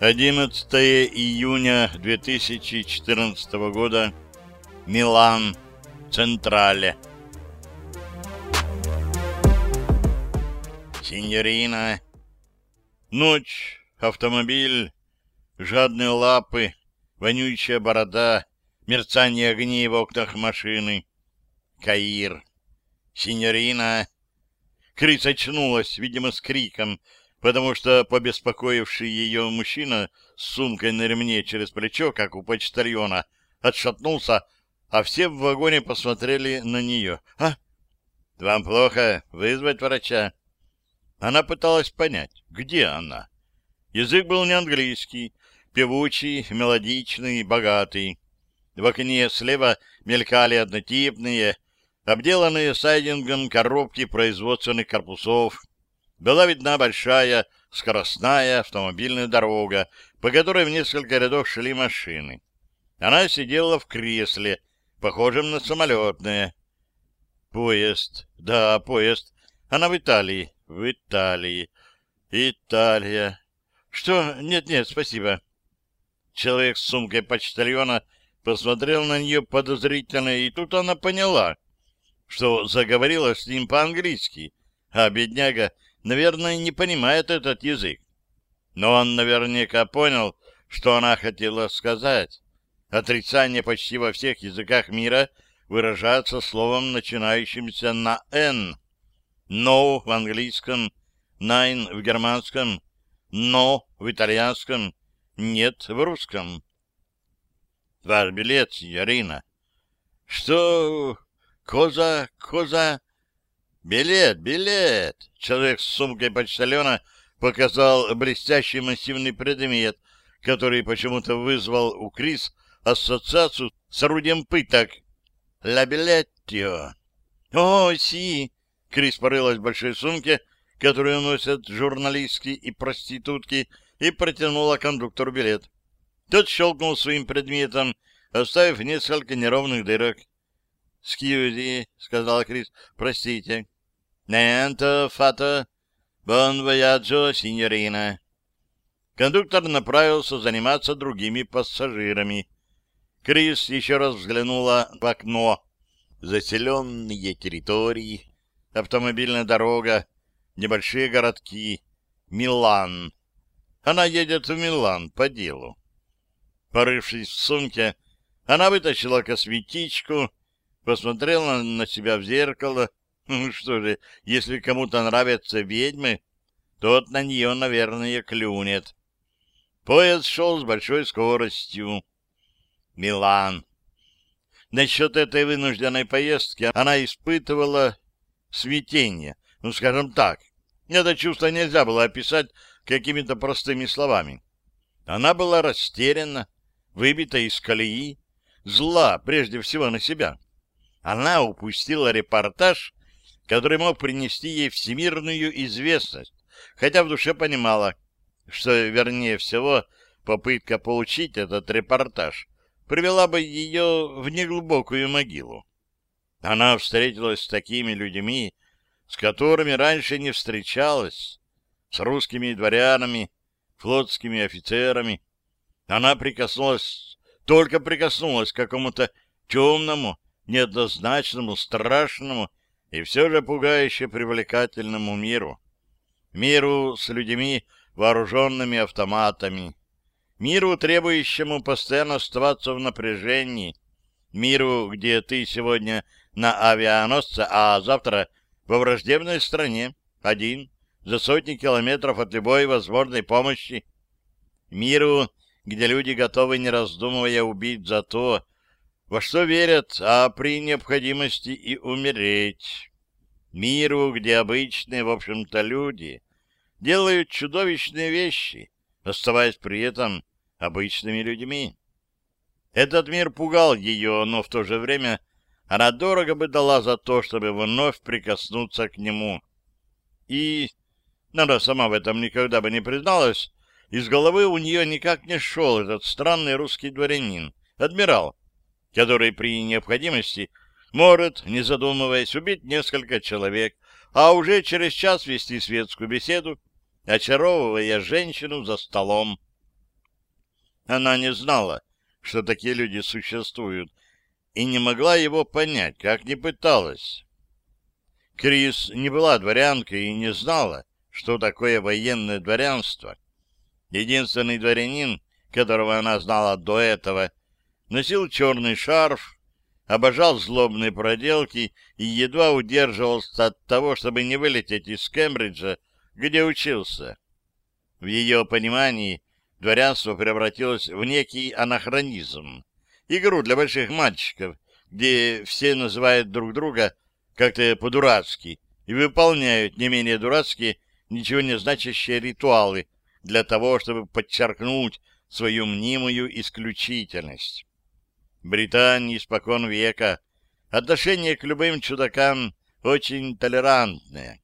Одиннадцатое июня 2014 года. Милан. Централе. Синьорина. Ночь, автомобиль, жадные лапы, вонючая борода, мерцание огней в окнах машины. Каир. Синьорина. Крис очнулась, видимо, с криком, потому что побеспокоивший ее мужчина с сумкой на ремне через плечо, как у почтальона, отшатнулся, а все в вагоне посмотрели на нее. «А? Вам плохо? Вызвать врача?» Она пыталась понять, где она. Язык был не английский, певучий, мелодичный, богатый. В окне слева мелькали однотипные, обделанные сайдингом коробки производственных корпусов, была видна большая скоростная автомобильная дорога, по которой в несколько рядов шли машины. Она сидела в кресле, похожем на самолетное. Поезд. Да, поезд. Она в Италии. В Италии. Италия. Что? Нет-нет, спасибо. Человек с сумкой почтальона посмотрел на нее подозрительно, и тут она поняла, что заговорила с ним по-английски, а бедняга наверное, не понимает этот язык. Но он наверняка понял, что она хотела сказать. Отрицание почти во всех языках мира выражается словом, начинающимся на «н». «No» в английском, «nine» в германском, «no» в итальянском, «нет» в русском. «Ваш билет, Ярина». «Что? Коза, коза?» «Билет, билет!» Человек с сумкой почтальона показал блестящий массивный предмет, который почему-то вызвал у Крис ассоциацию с орудием пыток. «Ла билеттио!» «О, си!» Крис порылась в большой сумке, которую носят журналистки и проститутки, и протянула кондуктору билет. Тот щелкнул своим предметом, оставив несколько неровных дырок. «Скьюзи», — сказала Крис, — «простите». «Ненто, фата, бон вояджо, синьорина». Кондуктор направился заниматься другими пассажирами. Крис еще раз взглянула в окно. Заселенные территории, автомобильная дорога, небольшие городки, Милан. Она едет в Милан по делу. Порывшись в сумке, она вытащила косметичку, посмотрела на себя в зеркало ну что же, если кому-то нравятся ведьмы, тот на нее, наверное, клюнет. Поезд шел с большой скоростью. Милан. Насчет этой вынужденной поездки она испытывала смятение. Ну, скажем так, это чувство нельзя было описать какими-то простыми словами. Она была растеряна, выбита из колеи, зла прежде всего на себя. Она упустила репортаж который мог принести ей всемирную известность, хотя в душе понимала, что, вернее всего, попытка получить этот репортаж привела бы ее в неглубокую могилу. Она встретилась с такими людьми, с которыми раньше не встречалась, с русскими дворянами, флотскими офицерами. Она прикоснулась, только прикоснулась к какому-то темному, неоднозначному, страшному и все же пугающе привлекательному миру. Миру с людьми, вооруженными автоматами. Миру, требующему постоянно оставаться в напряжении. Миру, где ты сегодня на авианосце, а завтра во враждебной стране, один, за сотни километров от любой возможной помощи. Миру, где люди готовы, не раздумывая, убить за то, во что верят, а при необходимости и умереть. Миру, где обычные, в общем-то, люди делают чудовищные вещи, оставаясь при этом обычными людьми. Этот мир пугал ее, но в то же время она дорого бы дала за то, чтобы вновь прикоснуться к нему. И она сама в этом никогда бы не призналась, из головы у нее никак не шел этот странный русский дворянин, адмирал, который при необходимости может, не задумываясь, убить несколько человек, а уже через час вести светскую беседу, очаровывая женщину за столом. Она не знала, что такие люди существуют, и не могла его понять, как не пыталась. Крис не была дворянкой и не знала, что такое военное дворянство. Единственный дворянин, которого она знала до этого, носил черный шарф, обожал злобные проделки и едва удерживался от того, чтобы не вылететь из Кембриджа, где учился. В ее понимании дворянство превратилось в некий анахронизм, игру для больших мальчиков, где все называют друг друга как-то по-дурацки и выполняют не менее дурацкие, ничего не значащие ритуалы для того, чтобы подчеркнуть свою мнимую исключительность. Британии испокон века отношение к любым чудакам очень толерантное.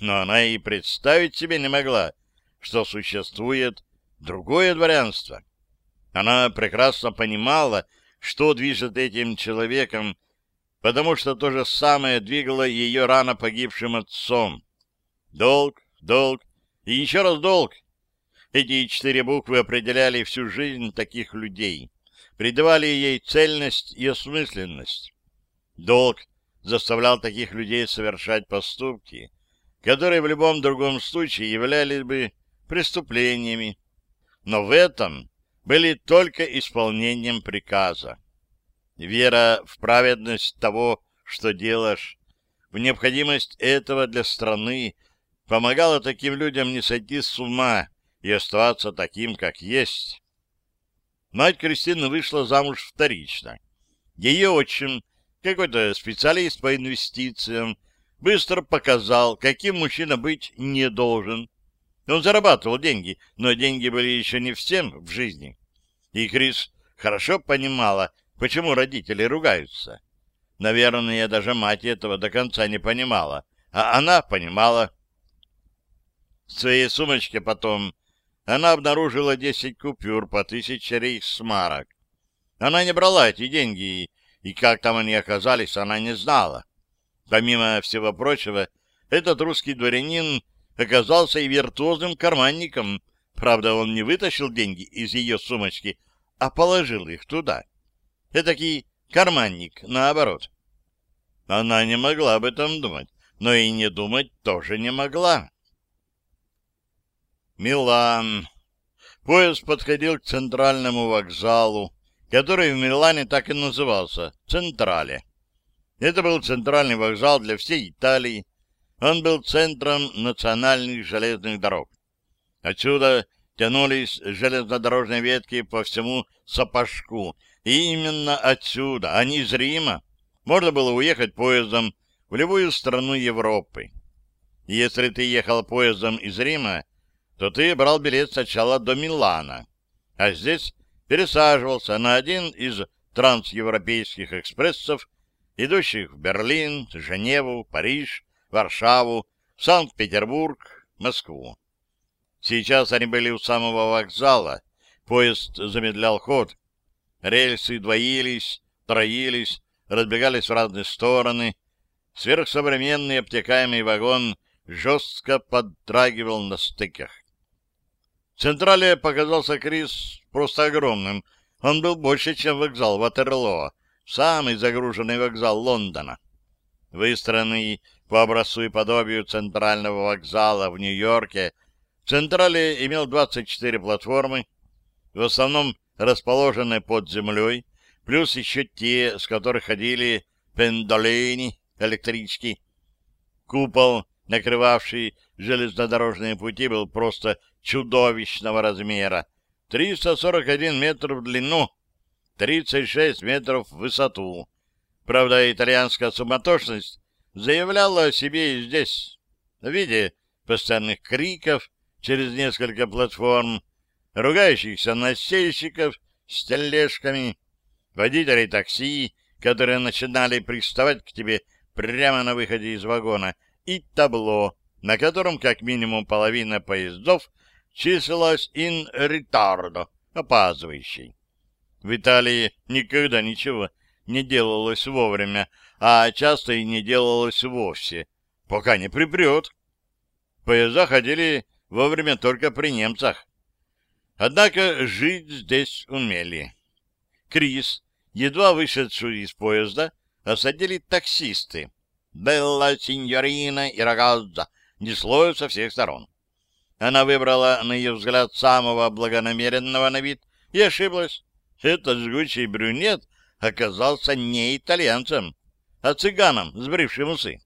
Но она и представить себе не могла, что существует другое дворянство. Она прекрасно понимала, что движет этим человеком, потому что то же самое двигало ее рано погибшим отцом. Долг, долг и еще раз долг. Эти четыре буквы определяли всю жизнь таких людей придавали ей цельность и осмысленность. Долг заставлял таких людей совершать поступки, которые в любом другом случае являлись бы преступлениями, но в этом были только исполнением приказа. Вера в праведность того, что делаешь, в необходимость этого для страны помогала таким людям не сойти с ума и оставаться таким, как есть. Мать Кристины вышла замуж вторично. Ее отчим, какой-то специалист по инвестициям, быстро показал, каким мужчина быть не должен. Он зарабатывал деньги, но деньги были еще не всем в жизни. И Крис хорошо понимала, почему родители ругаются. Наверное, даже мать этого до конца не понимала, а она понимала. В своей сумочке потом она обнаружила десять купюр по тысяче рейхсмарок. Она не брала эти деньги, и как там они оказались, она не знала. Помимо всего прочего, этот русский дворянин оказался и виртуозным карманником. Правда, он не вытащил деньги из ее сумочки, а положил их туда. Этакий карманник, наоборот. Она не могла об этом думать, но и не думать тоже не могла. Милан. Поезд подходил к центральному вокзалу, который в Милане так и назывался — Централе. Это был центральный вокзал для всей Италии. Он был центром национальных железных дорог. Отсюда тянулись железнодорожные ветки по всему Сапожку. И именно отсюда, а не из Рима, можно было уехать поездом в любую страну Европы. Если ты ехал поездом из Рима, то ты брал билет сначала до Милана, а здесь пересаживался на один из трансевропейских экспрессов, идущих в Берлин, Женеву, Париж, Варшаву, Санкт-Петербург, Москву. Сейчас они были у самого вокзала, поезд замедлял ход, рельсы двоились, троились, разбегались в разные стороны, сверхсовременный обтекаемый вагон жестко подтрагивал на стыках. Централе показался Крис просто огромным. Он был больше, чем вокзал Ватерлоо, самый загруженный вокзал Лондона. Выстроенный по образцу и подобию центрального вокзала в Нью-Йорке, Централе имел 24 платформы, в основном расположенные под землей, плюс еще те, с которых ходили пендолини, электрички. Купол, накрывавший железнодорожные пути, был просто чудовищного размера, 341 метр в длину, 36 метров в высоту. Правда, итальянская суматошность заявляла о себе и здесь, в виде постоянных криков через несколько платформ, ругающихся носильщиков с тележками, водителей такси, которые начинали приставать к тебе прямо на выходе из вагона, и табло, на котором как минимум половина поездов числилась in retardo, опаздывающей. В Италии никогда ничего не делалось вовремя, а часто и не делалось вовсе, пока не припрет. Поезда ходили вовремя только при немцах. Однако жить здесь умели. Крис, едва вышедшую из поезда, осадили таксисты. «Белла, синьорина и рагазза» несло со всех сторон. Она выбрала, на ее взгляд, самого благонамеренного на вид и ошиблась. Этот жгучий брюнет оказался не итальянцем, а цыганом, сбрившим усы.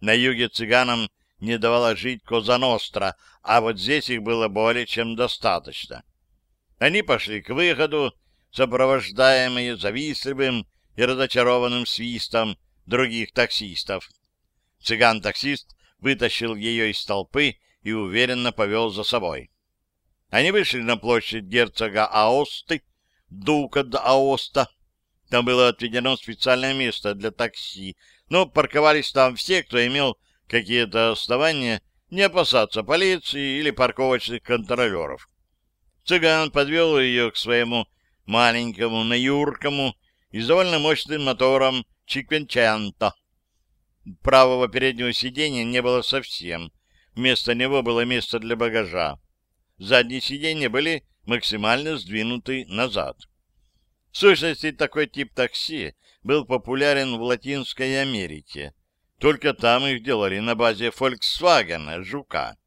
На юге цыганам не давала жить Козаностра, а вот здесь их было более чем достаточно. Они пошли к выходу, сопровождаемые завистливым и разочарованным свистом других таксистов. Цыган-таксист вытащил ее из толпы и уверенно повел за собой. Они вышли на площадь герцога Аосты, дука до Аоста. Там было отведено специальное место для такси, но парковались там все, кто имел какие-то основания не опасаться полиции или парковочных контролеров. Цыган подвел ее к своему маленькому, наюркому и с довольно мощным мотором Чиквенчанто. Правого переднего сиденья не было совсем. Вместо него было место для багажа. Задние сиденья были максимально сдвинуты назад. В сущности, такой тип такси был популярен в Латинской Америке. Только там их делали на базе Volkswagen, Жука.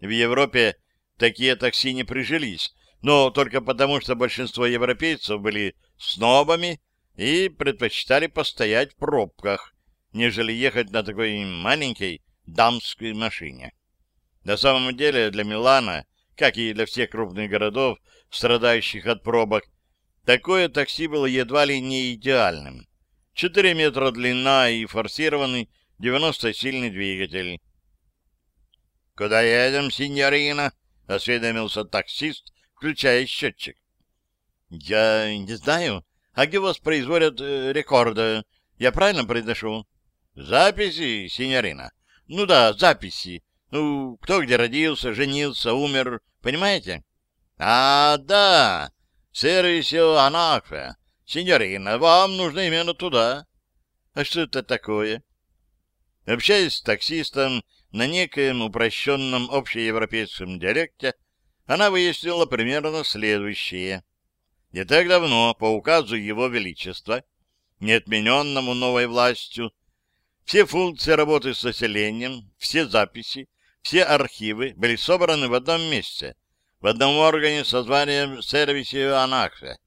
В Европе такие такси не прижились, но только потому, что большинство европейцев были снобами и предпочитали постоять в пробках, нежели ехать на такой маленькой дамской машине. На самом деле для Милана, как и для всех крупных городов, страдающих от пробок, такое такси было едва ли не идеальным. 4 метра длина и форсированный 90-сильный двигатель. «Куда едем, синьорина?» — осведомился таксист, включая счетчик. «Я не знаю. А где вас производят э, рекорды? Я правильно произношу?» Записи, синьорина? Ну да, записи. Ну, кто где родился, женился, умер, понимаете? А, да, сервисио Анакфе. Синьорина, вам нужно именно туда. А что это такое? Общаясь с таксистом на некоем упрощенном общеевропейском диалекте, она выяснила примерно следующее. Не так давно, по указу Его Величества, не отмененному новой властью, все функции работы с населением, все записи, все архивы были собраны в одном месте, в одном органе со званием сервисе Анахве.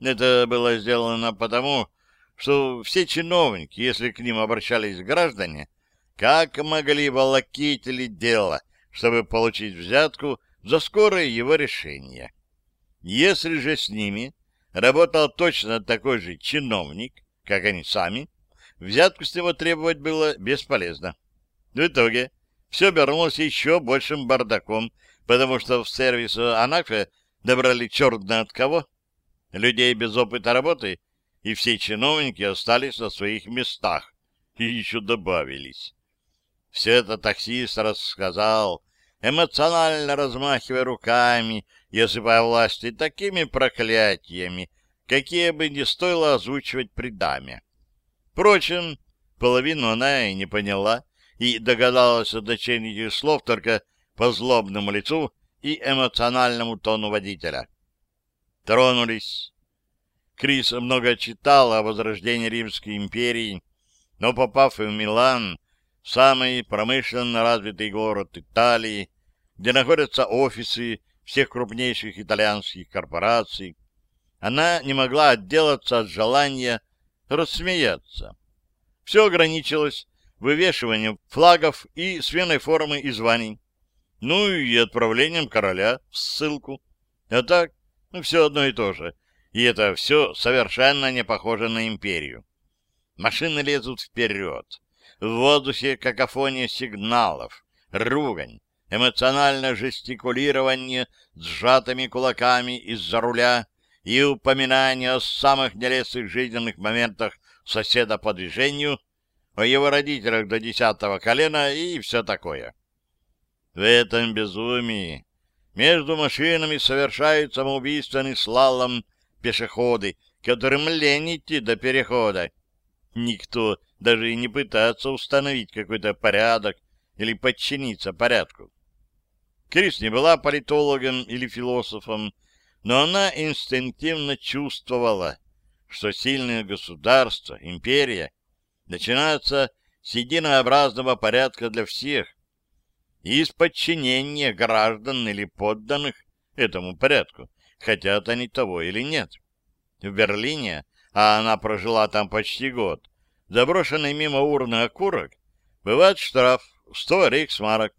Это было сделано потому, что все чиновники, если к ним обращались граждане, как могли волокить или дело, чтобы получить взятку за скорое его решение. Если же с ними работал точно такой же чиновник, как они сами, взятку с него требовать было бесполезно. В итоге все обернулось еще большим бардаком, потому что в сервису Анафе добрали черт на от кого. Людей без опыта работы, и все чиновники остались на своих местах, и еще добавились. Все это таксист рассказал, эмоционально размахивая руками и осыпая власти такими проклятиями, какие бы не стоило озвучивать при даме. Впрочем, половину она и не поняла, и догадалась о значении слов только по злобному лицу и эмоциональному тону водителя. Тронулись. Крис много читал о возрождении Римской империи, но, попав в Милан, самый промышленно развитый город Италии, где находятся офисы всех крупнейших итальянских корпораций, она не могла отделаться от желания рассмеяться. Все ограничилось вывешиванием флагов и сменой формы и званий, ну и отправлением короля в ссылку. А так, ну, все одно и то же. И это все совершенно не похоже на империю. Машины лезут вперед. В воздухе какофония сигналов, ругань, эмоциональное жестикулирование сжатыми кулаками из-за руля и упоминание о самых нелестных жизненных моментах соседа по движению, о его родителях до десятого колена и все такое. В этом безумии между машинами совершают самоубийственный слалом пешеходы, которым лень идти до перехода. Никто даже и не пытается установить какой-то порядок или подчиниться порядку. Крис не была политологом или философом, но она инстинктивно чувствовала, что сильное государство, империя, начинается с единообразного порядка для всех, из подчинения граждан или подданных этому порядку, хотят они того или нет. В Берлине, а она прожила там почти год, заброшенный мимо урны окурок, бывает штраф 100 рейхсмарок.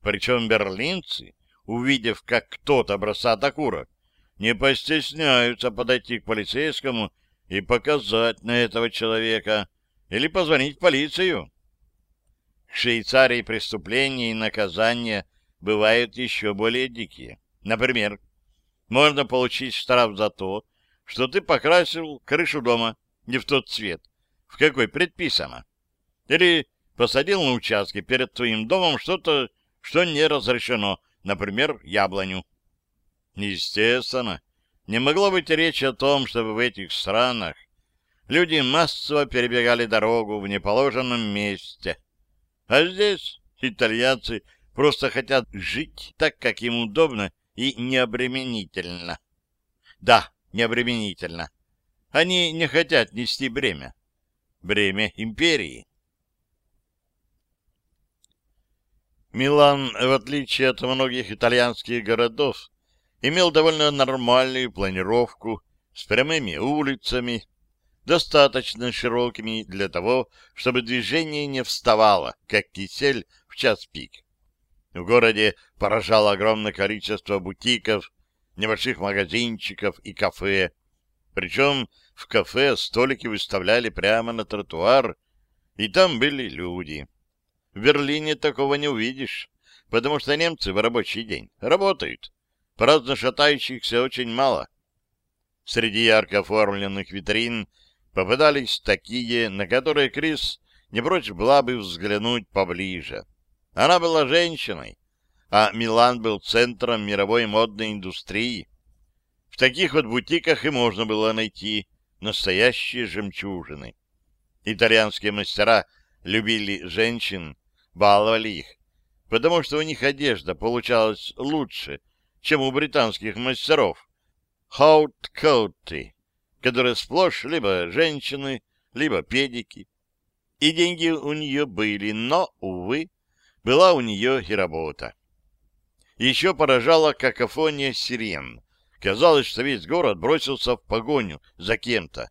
Причем берлинцы, увидев, как кто-то бросает окурок, не постесняются подойти к полицейскому и показать на этого человека или позвонить в полицию. В Швейцарии преступления и наказания бывают еще более дикие. Например, можно получить штраф за то, что ты покрасил крышу дома не в тот цвет, в какой предписано. Или посадил на участке перед твоим домом что-то, что не разрешено, например, яблоню. Естественно, не могло быть речи о том, чтобы в этих странах люди массово перебегали дорогу в неположенном месте. А здесь итальянцы просто хотят жить так, как им удобно и необременительно. Да, необременительно. Они не хотят нести бремя. Бремя империи. Милан, в отличие от многих итальянских городов, имел довольно нормальную планировку с прямыми улицами, достаточно широкими для того, чтобы движение не вставало, как кисель в час пик. В городе поражало огромное количество бутиков, небольших магазинчиков и кафе. Причем в кафе столики выставляли прямо на тротуар, и там были люди. В Берлине такого не увидишь, потому что немцы в рабочий день работают. Праздно шатающихся очень мало. Среди ярко оформленных витрин попадались такие, на которые Крис не прочь была бы взглянуть поближе. Она была женщиной, а Милан был центром мировой модной индустрии. В таких вот бутиках и можно было найти настоящие жемчужины. Итальянские мастера любили женщин, баловали их, потому что у них одежда получалась лучше, чем у британских мастеров. Хаут-коуты, которые сплошь либо женщины, либо педики. И деньги у нее были, но, увы, была у нее и работа. Еще поражала какофония сирен. Казалось, что весь город бросился в погоню за кем-то.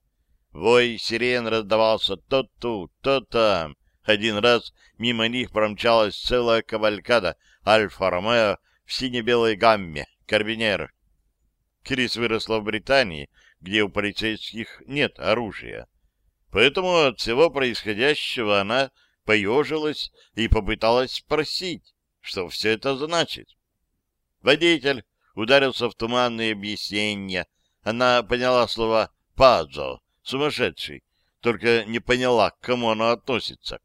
Вой сирен раздавался то тут, то там, один раз мимо них промчалась целая кавалькада Альфа-Ромео в сине-белой гамме, карбинер. Крис выросла в Британии, где у полицейских нет оружия. Поэтому от всего происходящего она поежилась и попыталась спросить, что все это значит. Водитель ударился в туманные объяснения. Она поняла слова «пазо», «сумасшедший», только не поняла, к кому оно относится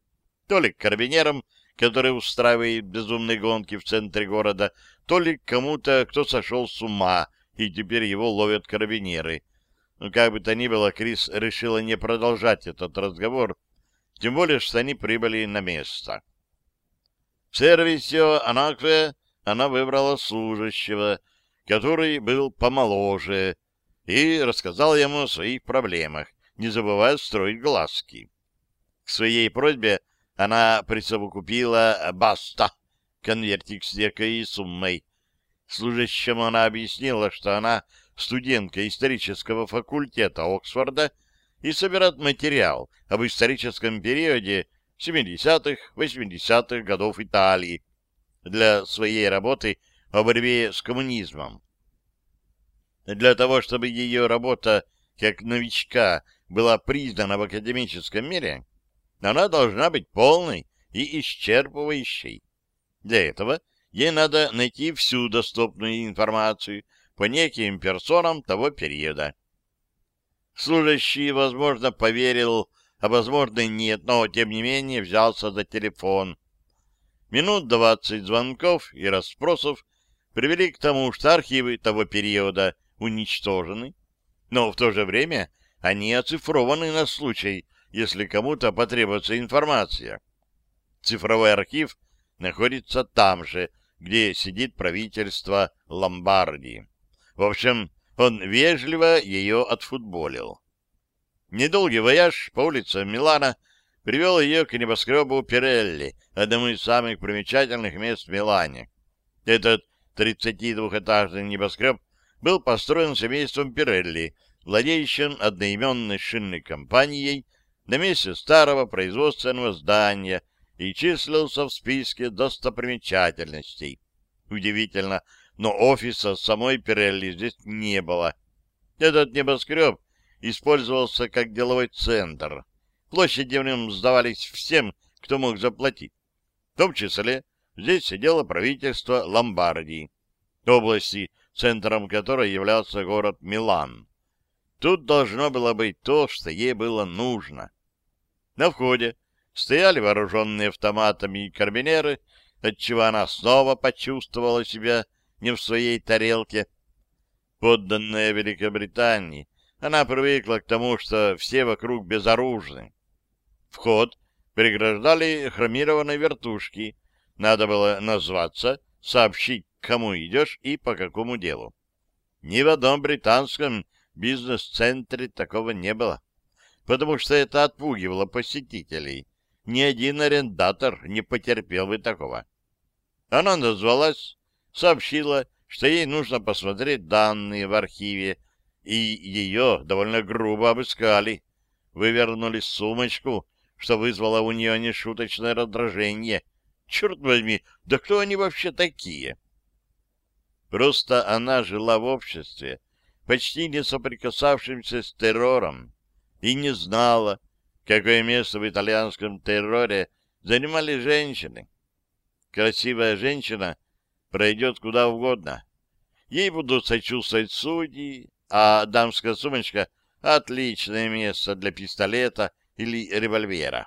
то ли к карабинерам, которые устраивают безумные гонки в центре города, то ли к кому-то, кто сошел с ума, и теперь его ловят карабинеры. Но как бы то ни было, Крис решила не продолжать этот разговор, тем более, что они прибыли на место. В сервисе Анакве она выбрала служащего, который был помоложе, и рассказал ему о своих проблемах, не забывая строить глазки. К своей просьбе она присовокупила «баста» конвертик с некой суммой. Служащему она объяснила, что она студентка исторического факультета Оксфорда и собирает материал об историческом периоде 70-х, 80-х годов Италии для своей работы о борьбе с коммунизмом. Для того, чтобы ее работа как новичка была признана в академическом мире, она должна быть полной и исчерпывающей. Для этого ей надо найти всю доступную информацию по неким персонам того периода. Служащий, возможно, поверил а, возможно, нет, но, тем не менее, взялся за телефон. Минут двадцать звонков и расспросов привели к тому, что архивы того периода уничтожены, но в то же время они оцифрованы на случай, если кому-то потребуется информация. Цифровой архив находится там же, где сидит правительство Ломбардии. В общем, он вежливо ее отфутболил. Недолгий вояж по улицам Милана привел ее к небоскребу Пирелли, одному из самых примечательных мест в Милане. Этот 32-этажный небоскреб был построен семейством Пирелли, владеющим одноименной шинной компанией на месте старого производственного здания и числился в списке достопримечательностей. Удивительно, но офиса самой Пирелли здесь не было. Этот небоскреб использовался как деловой центр. Площади в нем сдавались всем, кто мог заплатить. В том числе здесь сидело правительство Ломбардии, области, центром которой являлся город Милан. Тут должно было быть то, что ей было нужно. На входе стояли вооруженные автоматами и карбинеры, отчего она снова почувствовала себя не в своей тарелке. Подданная Великобритании, она привыкла к тому, что все вокруг безоружны. Вход преграждали хромированные вертушки. Надо было назваться, сообщить, кому идешь и по какому делу. Ни в одном британском бизнес-центре такого не было, потому что это отпугивало посетителей. Ни один арендатор не потерпел бы такого. Она назвалась, сообщила, что ей нужно посмотреть данные в архиве, и ее довольно грубо обыскали. Вывернули сумочку, что вызвало у нее нешуточное раздражение. Черт возьми, да кто они вообще такие? Просто она жила в обществе, почти не соприкасавшимся с террором, и не знала, какое место в итальянском терроре занимали женщины. Красивая женщина пройдет куда угодно. Ей будут сочувствовать судьи, а дамская сумочка — отличное место для пистолета или револьвера.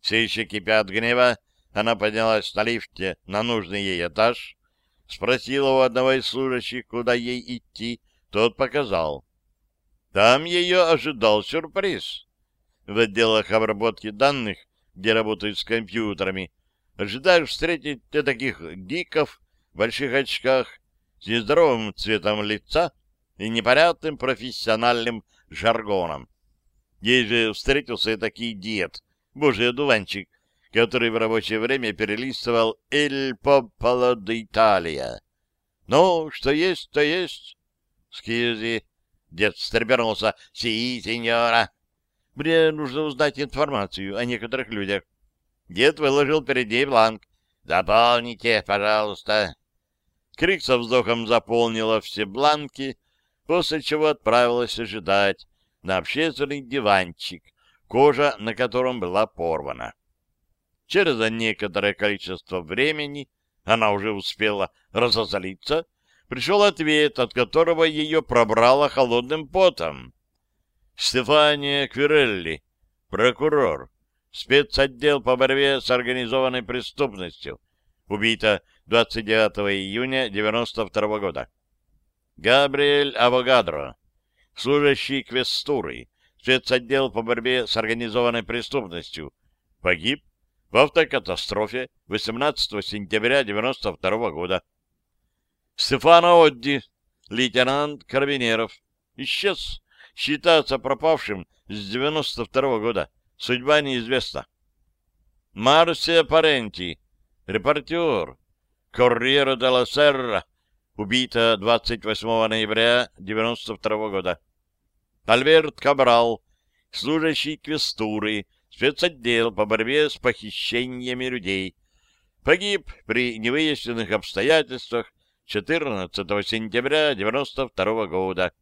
Все еще кипя от гнева, она поднялась на лифте на нужный ей этаж, спросила у одного из служащих, куда ей идти, тот показал. Там ее ожидал сюрприз. В отделах обработки данных, где работают с компьютерами, ожидаешь встретить таких гиков в больших очках с нездоровым цветом лица и непонятным профессиональным жаргоном. Ей же встретился и такой дед, божий одуванчик, который в рабочее время перелистывал «Эль Попполо Италия». «Ну, что есть, то есть». «Скьюзи». Дед встрепенулся. «Си, сеньора». «Мне нужно узнать информацию о некоторых людях». Дед выложил перед ней бланк. «Заполните, пожалуйста». Крик со вздохом заполнила все бланки, после чего отправилась ожидать на общественный диванчик, кожа на котором была порвана. Через некоторое количество времени она уже успела разозлиться, пришел ответ, от которого ее пробрало холодным потом. Стефания Квирелли, прокурор, спецотдел по борьбе с организованной преступностью, убита 29 июня 92 года. Габриэль Авогадро, служащий квестуры, спецотдел по борьбе с организованной преступностью, погиб в автокатастрофе 18 сентября 92 года. Стефано Одди, лейтенант Карабинеров, исчез, считается пропавшим с 92 года. Судьба неизвестна. Марсия Паренти, репортер, Корриера де ла Серра, убита 28 ноября 92 года. Альберт Кабрал, служащий квестуры, спецотдел по борьбе с похищениями людей, погиб при невыясненных обстоятельствах 14 сентября 92 года.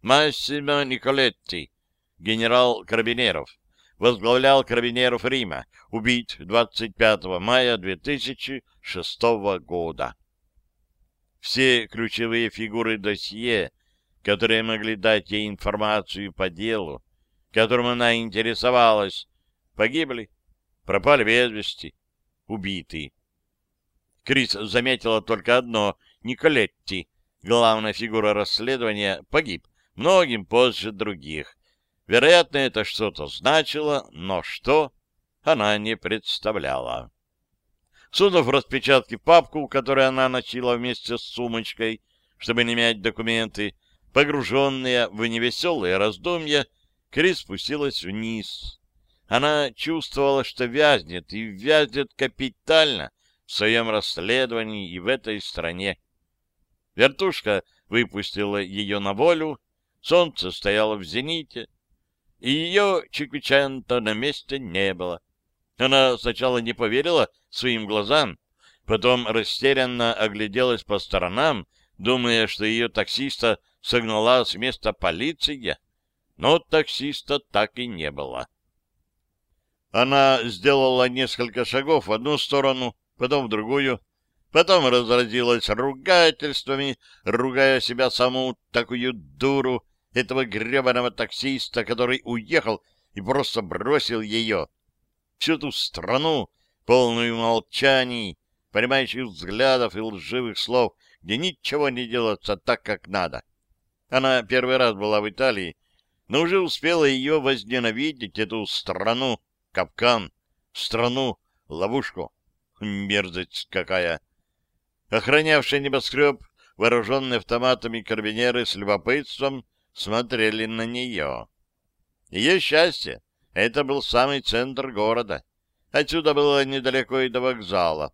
Массимо Николетти, генерал Карабинеров, возглавлял Карабинеров Рима, убит 25 мая 2006 года. Все ключевые фигуры досье, которые могли дать ей информацию по делу, которым она интересовалась, погибли, пропали без вести, убиты. Крис заметила только одно — Николетти, главная фигура расследования, погиб многим позже других. Вероятно, это что-то значило, но что, она не представляла. Сунув распечатки папку, которую она носила вместе с сумочкой, чтобы не мять документы, погруженная в невеселые раздумья, Крис спустилась вниз. Она чувствовала, что вязнет, и вязнет капитально в своем расследовании и в этой стране. Вертушка выпустила ее на волю, солнце стояло в зените, и ее Чиквичента на месте не было. Она сначала не поверила своим глазам, потом растерянно огляделась по сторонам, думая, что ее таксиста согнала с места полиция, но таксиста так и не было. Она сделала несколько шагов в одну сторону, потом в другую, потом разразилась ругательствами, ругая себя саму такую дуру, этого гребаного таксиста, который уехал и просто бросил ее. Всю ту страну, полную молчаний, понимающих взглядов и лживых слов, где ничего не делается так, как надо. Она первый раз была в Италии, но уже успела ее возненавидеть, эту страну, капкан, страну-ловушку. Мерзость какая! Охранявшие небоскреб, вооруженные автоматами карбинеры с любопытством, смотрели на нее. Ее счастье — это был самый центр города. Отсюда было недалеко и до вокзала.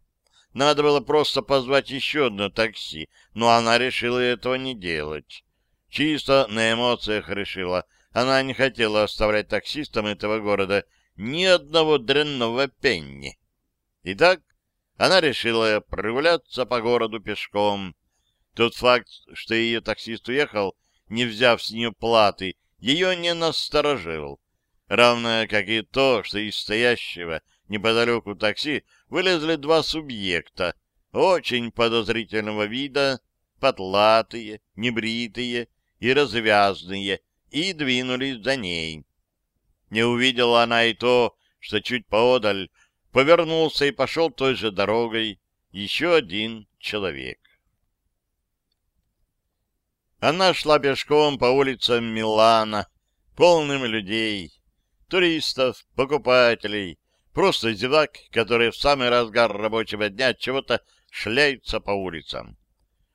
Надо было просто позвать еще одно такси, но она решила этого не делать. Чисто на эмоциях решила. Она не хотела оставлять таксистам этого города ни одного дрянного пенни. Итак, она решила прогуляться по городу пешком. Тот факт, что ее таксист уехал, не взяв с нее платы, ее не насторожил. Равно как и то, что из стоящего неподалеку такси вылезли два субъекта, очень подозрительного вида, потлатые, небритые и развязные, и двинулись за ней. Не увидела она и то, что чуть поодаль повернулся и пошел той же дорогой еще один человек. Она шла пешком по улицам Милана, полным людей, туристов, покупателей, просто зевак, которые в самый разгар рабочего дня чего-то шляются по улицам.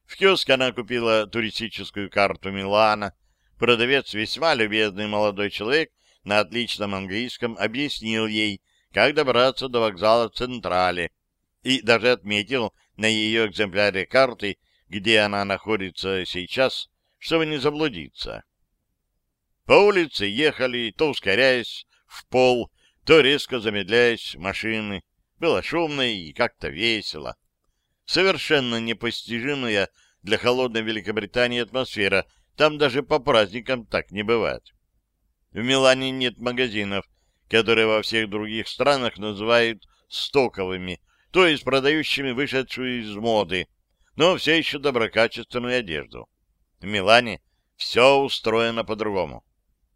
В киоске она купила туристическую карту Милана. Продавец, весьма любезный молодой человек, на отличном английском объяснил ей, как добраться до вокзала в Централе, и даже отметил на ее экземпляре карты, где она находится сейчас, чтобы не заблудиться. По улице ехали, то ускоряясь в пол, то резко замедляясь машины. Было шумно и как-то весело. Совершенно непостижимая для холодной Великобритании атмосфера. Там даже по праздникам так не бывает. В Милане нет магазинов, которые во всех других странах называют стоковыми, то есть продающими вышедшую из моды, но все еще доброкачественную одежду. В Милане все устроено по-другому.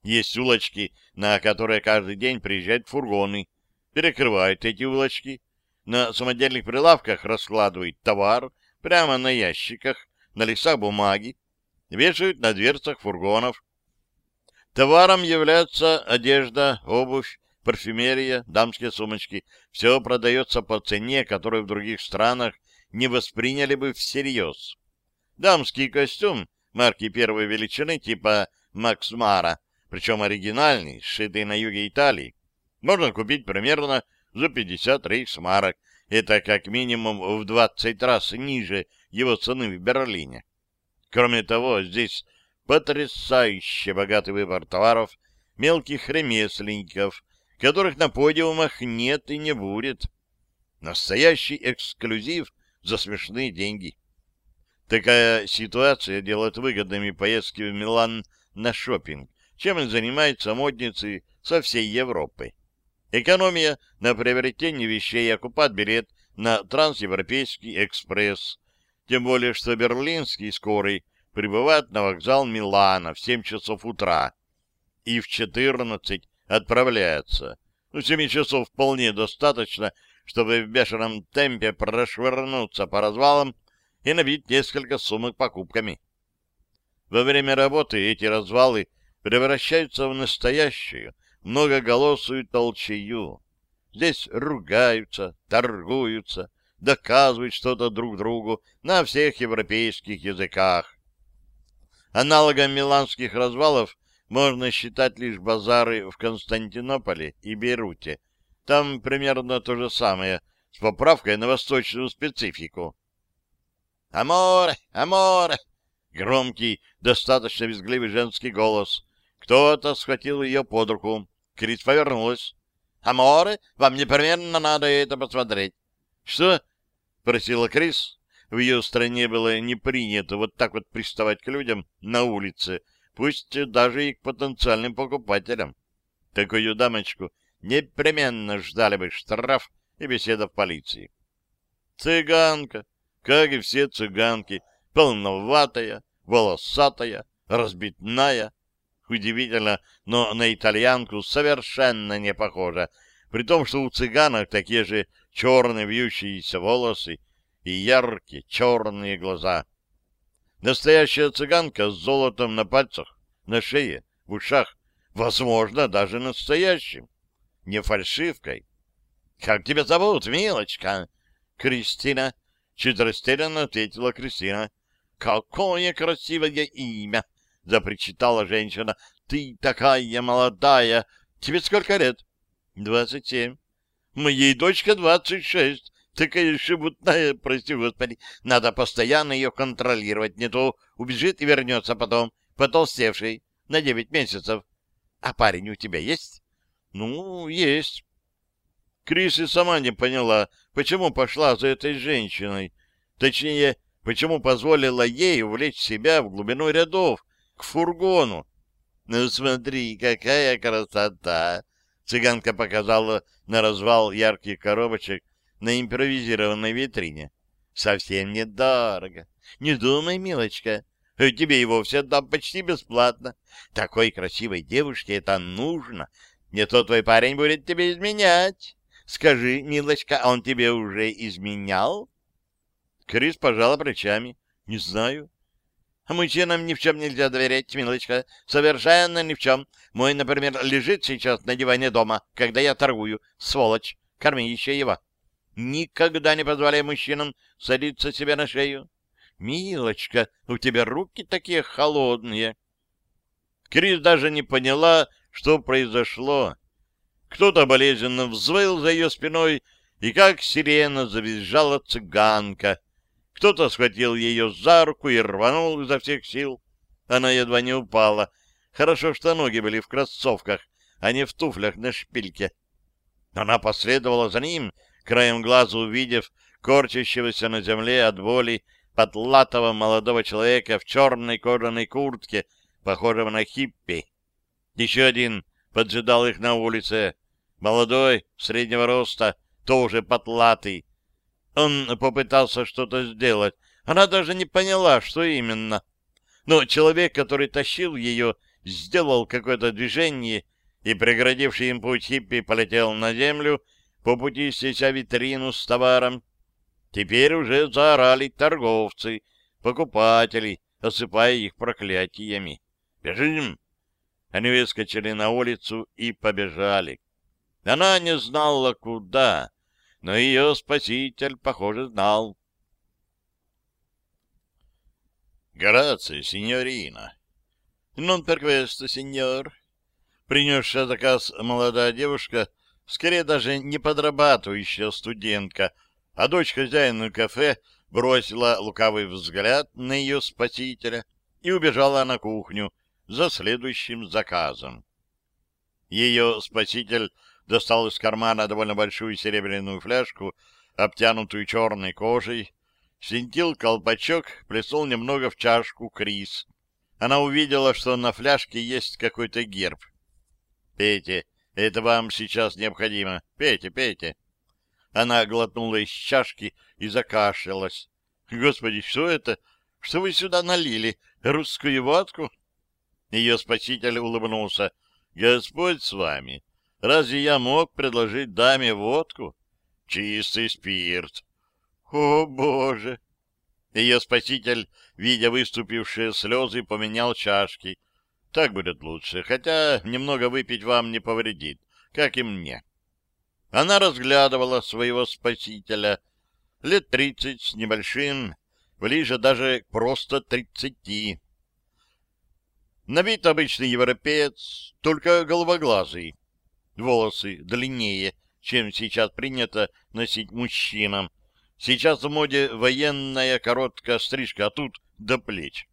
Есть улочки, на которые каждый день приезжают фургоны, перекрывают эти улочки, на самодельных прилавках раскладывают товар прямо на ящиках, на листах бумаги, вешают на дверцах фургонов. Товаром являются одежда, обувь, парфюмерия, дамские сумочки. Все продается по цене, которую в других странах не восприняли бы всерьез. Дамский костюм марки первой величины типа «Макс Мара», причем оригинальный, сшитый на юге Италии, можно купить примерно за 50 рейхсмарок. Это как минимум в 20 раз ниже его цены в Берлине. Кроме того, здесь потрясающе богатый выбор товаров мелких ремесленников, которых на подиумах нет и не будет. Настоящий эксклюзив за смешные деньги. Такая ситуация делает выгодными поездки в Милан на шопинг, чем и занимаются модницы со всей Европы. Экономия на приобретении вещей окупает билет на трансевропейский экспресс, тем более что берлинский скорый прибывает на вокзал Милана в 7 часов утра. и в четырнадцать отправляется. Ну, семи часов вполне достаточно, чтобы в бешеном темпе прошвырнуться по развалам и набить несколько сумок покупками. Во время работы эти развалы превращаются в настоящую, многоголосую толчею. Здесь ругаются, торгуются, доказывают что-то друг другу на всех европейских языках. Аналогом миланских развалов можно считать лишь базары в Константинополе и Бейруте. Там примерно то же самое, с поправкой на восточную специфику. «Аморе! Аморе!» Громкий, достаточно визгливый женский голос. Кто-то схватил ее под руку. Крис повернулась. «Аморе, вам непременно надо это посмотреть». «Что?» — просила Крис. В ее стране было не принято вот так вот приставать к людям на улице, пусть даже и к потенциальным покупателям. Такую дамочку непременно ждали бы штраф и беседа в полиции. Цыганка, как и все цыганки, полноватая, волосатая, разбитная. Удивительно, но на итальянку совершенно не похожа, при том, что у цыганок такие же черные вьющиеся волосы и яркие черные глаза. Настоящая цыганка с золотом на пальцах, на шее, в ушах, возможно, даже настоящим, не фальшивкой. — Как тебя зовут, милочка? — Кристина. Чуть растерянно ответила Кристина. — Какое красивое имя! — запричитала женщина. — Ты такая молодая. Тебе сколько лет? — Двадцать семь. — Моей дочке двадцать шесть. Такая шебутная, прости господи. Надо постоянно ее контролировать, не то убежит и вернется потом, потолстевший, на девять месяцев. А парень у тебя есть? — Ну, есть. Крис и сама не поняла, почему пошла за этой женщиной. Точнее, почему позволила ей увлечь себя в глубину рядов, к фургону. «Ну смотри, какая красота!» Цыганка показала на развал ярких коробочек на импровизированной витрине. «Совсем недорого. Не думай, милочка, тебе его все отдам почти бесплатно. Такой красивой девушке это нужно. Не то твой парень будет тебе изменять». Скажи, милочка, а он тебе уже изменял? Крис пожала плечами. Не знаю. А мужчинам ни в чем нельзя доверять, милочка. Совершенно ни в чем. Мой, например, лежит сейчас на диване дома, когда я торгую. Сволочь. Корми еще его. Никогда не позволяй мужчинам садиться себе на шею. Милочка, у тебя руки такие холодные. Крис даже не поняла, что произошло. Кто-то болезненно взвыл за ее спиной, и как сирена завизжала цыганка. Кто-то схватил ее за руку и рванул изо всех сил. Она едва не упала. Хорошо, что ноги были в кроссовках, а не в туфлях на шпильке. Она последовала за ним, краем глаза увидев корчащегося на земле от боли потлатого молодого человека в черной кожаной куртке, похожего на хиппи. Еще один поджидал их на улице. Молодой, среднего роста, тоже потлатый. Он попытался что-то сделать. Она даже не поняла, что именно. Но человек, который тащил ее, сделал какое-то движение, и преградивший им путь хиппи полетел на землю, по пути снеся витрину с товаром. Теперь уже заорали торговцы, покупатели, осыпая их проклятиями. «Бежим!» Они выскочили на улицу и побежали. Она не знала, куда, но ее спаситель, похоже, знал. «Грация, синьорина!» «Нон перквесто, сеньор!» Принесшая заказ молодая девушка, скорее даже не подрабатывающая студентка, а дочь хозяина кафе бросила лукавый взгляд на ее спасителя и убежала на кухню, за следующим заказом. Ее спаситель достал из кармана довольно большую серебряную фляжку, обтянутую черной кожей, свинтил колпачок, плеснул немного в чашку Крис. Она увидела, что на фляжке есть какой-то герб. «Пейте, это вам сейчас необходимо. Пейте, пейте». Она глотнула из чашки и закашлялась. «Господи, что это? Что вы сюда налили? Русскую водку?» Ее спаситель улыбнулся. Господь с вами. Разве я мог предложить даме водку? Чистый спирт. О, Боже! Ее спаситель, видя выступившие слезы, поменял чашки. Так будет лучше, хотя немного выпить вам не повредит, как и мне. Она разглядывала своего спасителя, лет тридцать с небольшим, ближе даже просто тридцати. На вид обычный европеец, только голубоглазый. Волосы длиннее, чем сейчас принято носить мужчинам. Сейчас в моде военная короткая стрижка, а тут до плеч.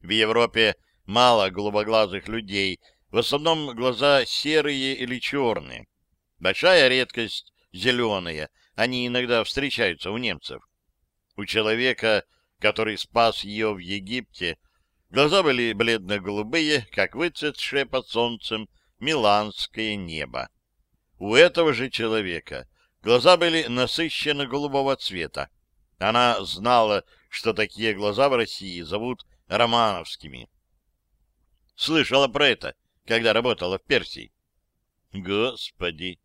В Европе мало голубоглазых людей, в основном глаза серые или черные. Большая редкость — зеленые, они иногда встречаются у немцев. У человека, который спас ее в Египте, глаза были бледно-голубые, как выцветшее под солнцем миланское небо. У этого же человека глаза были насыщенно голубого цвета. Она знала, что такие глаза в России зовут романовскими. Слышала про это, когда работала в Персии. Господи!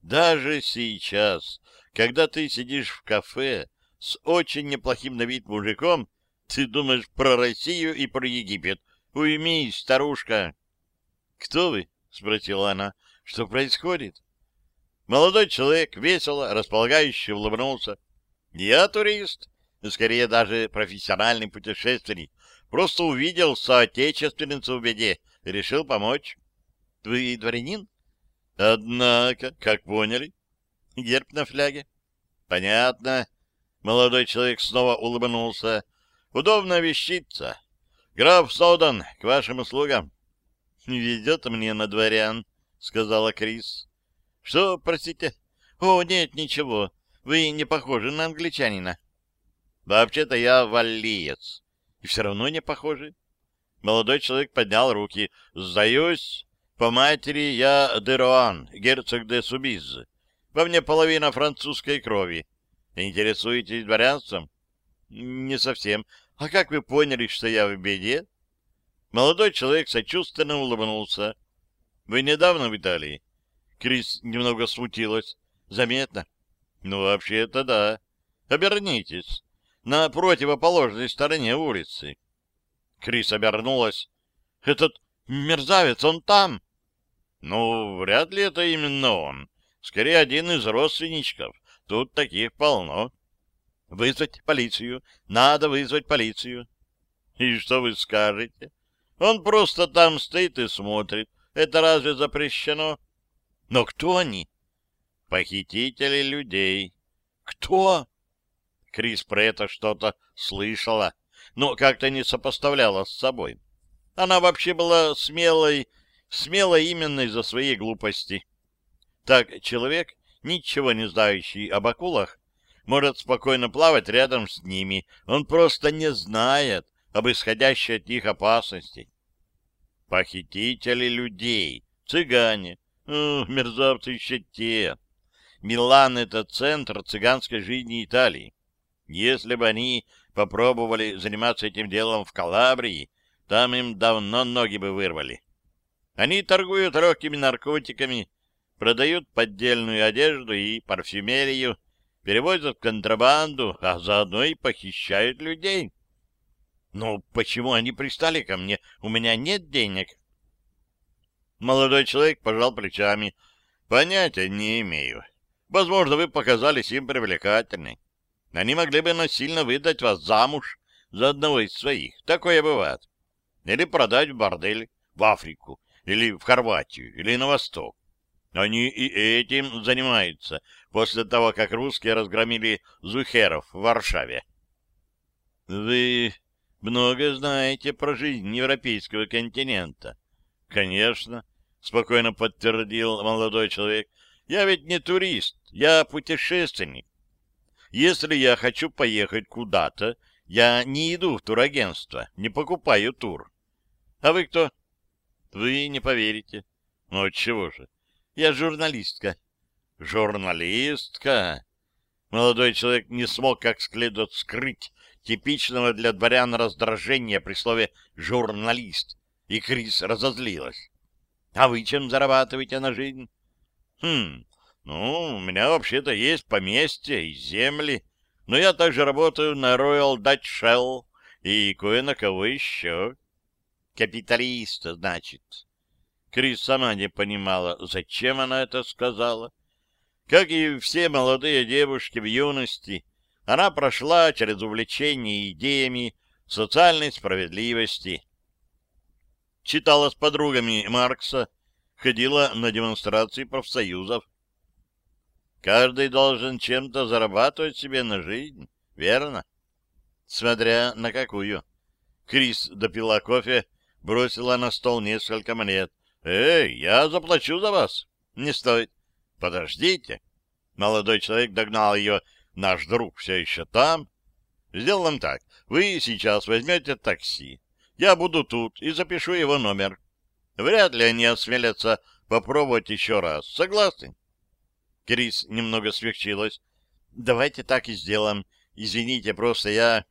Даже сейчас, когда ты сидишь в кафе с очень неплохим на вид мужиком, ты думаешь про Россию и про Египет. Уймись, старушка. — Кто вы? — спросила она. — Что происходит? Молодой человек весело, располагающе улыбнулся. — Я турист, скорее даже профессиональный путешественник. Просто увидел соотечественницу в беде и решил помочь. — Вы дворянин? Однако, как поняли? Герб на фляге. Понятно. Молодой человек снова улыбнулся. Удобная вещица. Граф Содан, к вашим услугам. Ведет мне на дворян, сказала Крис. Что, простите? О, нет, ничего. Вы не похожи на англичанина. Вообще-то я валлиец. И все равно не похожи. Молодой человек поднял руки. Сдаюсь, по матери я Деруан, герцог де Субиз. Во мне половина французской крови. Интересуетесь дворянством? Не совсем. А как вы поняли, что я в беде? Молодой человек сочувственно улыбнулся. Вы недавно в Италии? Крис немного смутилась. Заметно? Ну, вообще-то да. Обернитесь. На противоположной стороне улицы. Крис обернулась. Этот мерзавец, он там. Ну, вряд ли это именно он. Скорее, один из родственничков. Тут таких полно. Вызвать полицию. Надо вызвать полицию. И что вы скажете? Он просто там стоит и смотрит. Это разве запрещено? Но кто они? Похитители людей. Кто? Крис про это что-то слышала, но как-то не сопоставляла с собой. Она вообще была смелой смело именно из-за своей глупости. Так человек, ничего не знающий об акулах, может спокойно плавать рядом с ними. Он просто не знает об исходящей от них опасности. Похитители людей, цыгане, о, мерзавцы еще те. Милан — это центр цыганской жизни Италии. Если бы они попробовали заниматься этим делом в Калабрии, там им давно ноги бы вырвали. Они торгуют легкими наркотиками, продают поддельную одежду и парфюмерию, перевозят контрабанду, а заодно и похищают людей. Ну, почему они пристали ко мне? У меня нет денег. Молодой человек пожал плечами. Понятия не имею. Возможно, вы показались им привлекательной. Они могли бы насильно выдать вас замуж за одного из своих. Такое бывает. Или продать в бордель, в Африку, или в Хорватию, или на восток. Они и этим занимаются после того, как русские разгромили зухеров в Варшаве. — Вы много знаете про жизнь европейского континента? — Конечно, — спокойно подтвердил молодой человек. — Я ведь не турист, я путешественник. Если я хочу поехать куда-то, я не иду в турагентство, не покупаю тур. А вы кто? Вы не поверите. Ну, чего же? Я журналистка. Журналистка? Молодой человек не смог как следует скрыть типичного для дворян раздражения при слове «журналист», и Крис разозлилась. А вы чем зарабатываете на жизнь? Хм, ну, у меня вообще-то есть поместье и земли, но я также работаю на Royal Dutch Shell и кое на кого еще. Капиталист, значит. Крис сама не понимала, зачем она это сказала. Как и все молодые девушки в юности, она прошла через увлечение идеями социальной справедливости. Читала с подругами Маркса, ходила на демонстрации профсоюзов. Каждый должен чем-то зарабатывать себе на жизнь, верно? Смотря на какую. Крис допила кофе, бросила на стол несколько монет. «Эй, я заплачу за вас!» «Не стоит!» «Подождите!» Молодой человек догнал ее. «Наш друг все еще там?» «Сделаем так. Вы сейчас возьмете такси. Я буду тут и запишу его номер. Вряд ли они осмелятся попробовать еще раз. Согласны?» Крис немного смягчилась. «Давайте так и сделаем. Извините, просто я...»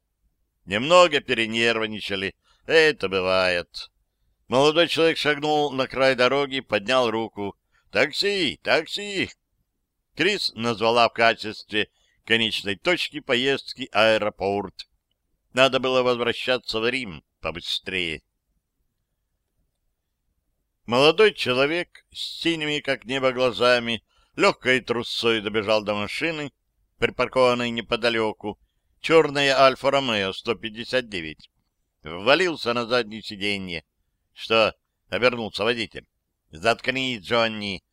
«Немного перенервничали. Это бывает». Молодой человек шагнул на край дороги, поднял руку. «Такси! Такси!» Крис назвала в качестве конечной точки поездки аэропорт. Надо было возвращаться в Рим побыстрее. Молодой человек с синими, как небо, глазами, легкой трусой добежал до машины, припаркованной неподалеку, черная Альфа-Ромео 159. Ввалился на заднее сиденье. Что? Обернулся водитель. Заткнись, Джонни.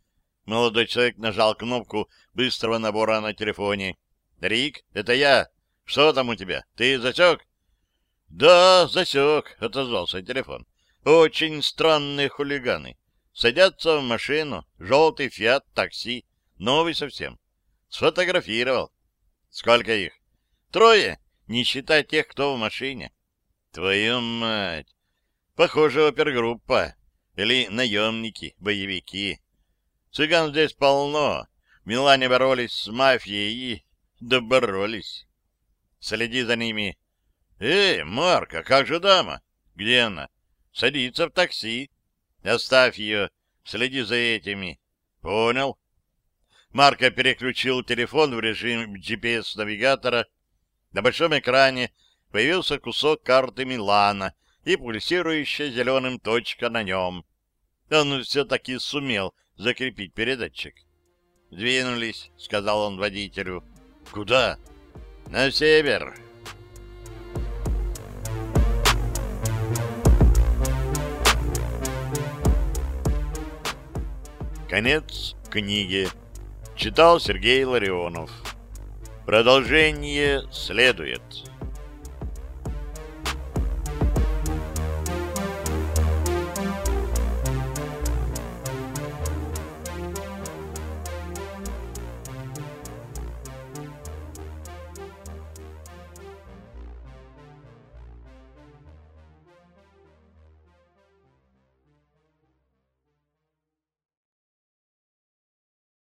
Молодой человек нажал кнопку быстрого набора на телефоне. Рик, это я. Что там у тебя? Ты засек? Да, засек, отозвался телефон. Очень странные хулиганы. Садятся в машину, желтый фиат такси, новый совсем. Сфотографировал. Сколько их? Трое, не считая тех, кто в машине. Твою мать! Похоже, опергруппа. Или наемники, боевики. Цыган здесь полно. В Милане боролись с мафией и... доборолись. Следи за ними. Эй, Марка, как же дама? Где она? Садится в такси. Оставь ее. Следи за этими. Понял. Марка переключил телефон в режим GPS-навигатора. На большом экране появился кусок карты Милана — и пульсирующая зеленым точка на нем. Он все-таки сумел закрепить передатчик. «Двинулись», — сказал он водителю. «Куда?» «На север». Конец книги. Читал Сергей Ларионов. Продолжение следует.